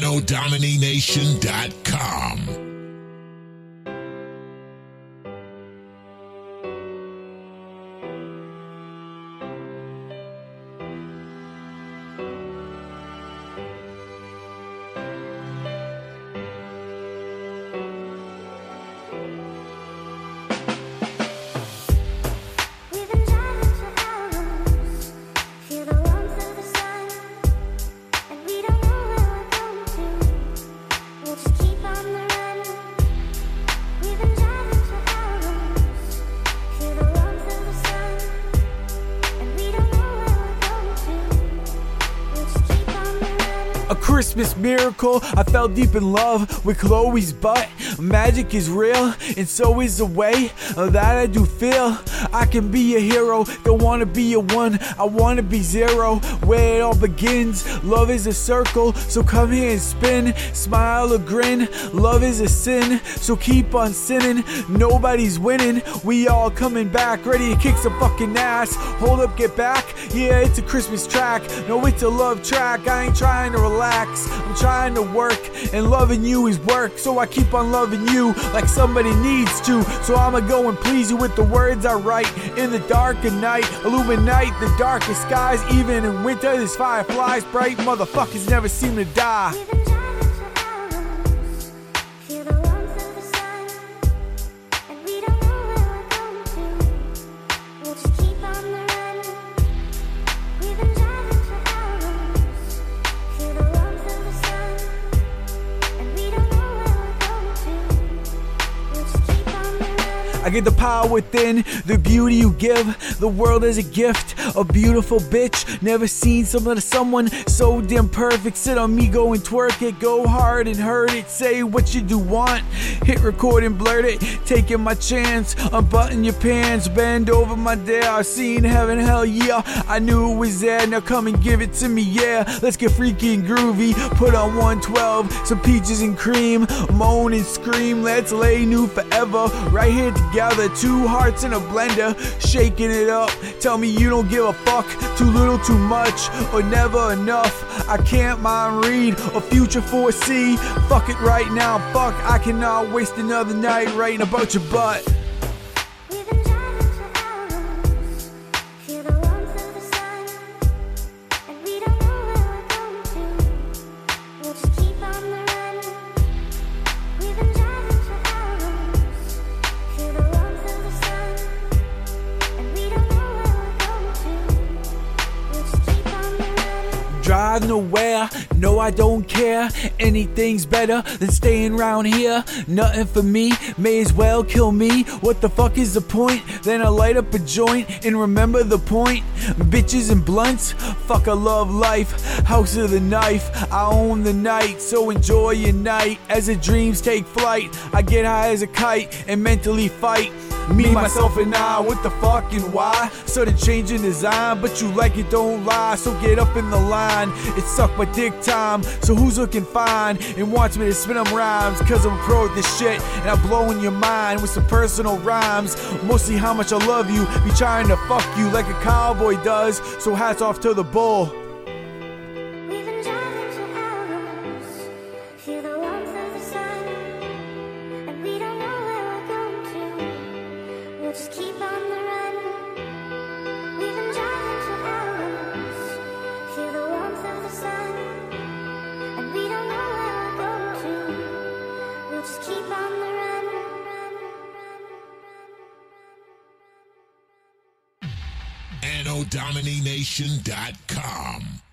AnnoDomination.com. A Christmas miracle. I fell deep in love with Chloe's butt. Magic is real, and so is the way that I do feel. I can be a hero, don't wanna be a one, I wanna be zero. Where it all begins, love is a circle, so come here and spin. Smile or grin, love is a sin, so keep on sinning. Nobody's winning, we all coming back, ready to kick some fucking ass. Hold up, get back, yeah, it's a Christmas track. No, it's a love track, I ain't trying to relax, I'm trying to work, and loving you is work, so I keep on loving you like somebody needs to. So I'ma go and please you with the words I write in the dark of night, illuminate the darkest skies. Even in winter, this fireflies bright. Motherfuckers never seem to die. I get the power within, the beauty you give. The world is a gift, a beautiful bitch. Never seen someone someone so damn perfect. Sit on me, go and twerk it, go hard and hurt it. Say what you do want, hit record and blurt it. Taking my chance, unbutton your pants, bend over my dare. I seen heaven, hell yeah. I knew it was there. Now come and give it to me, yeah. Let's get freaky and groovy. Put on 112, some peaches and cream. Moan and scream, let's lay new forever. Right here together, two hearts in a blender, shaking it up. Tell me you don't give a fuck, too little, too much, or never enough. I can't mind read or future foresee. Fuck it right now, fuck. I cannot waste another night writing about your butt. Drive nowhere, no, I don't care. Anything's better than staying around here. Nothing for me, may as well kill me. What the fuck is the point? Then I light up a joint and remember the point. Bitches and blunts, fuck, I love life. House of the knife, I own the night, so enjoy your night. As the dreams take flight, I get high as a kite and mentally fight. Me, myself, and I, what the fuck and why? Started changing design, but you like it, don't lie. So get up in the line. It sucked my dick time. So who's looking fine and wants me to spin them rhymes? Cause I'm pro at this shit, and I'm blowing your mind with some personal rhymes. Mostly how much I love you, be trying to fuck you like a cowboy does. So hats off to the bull. AnnoDomination.com.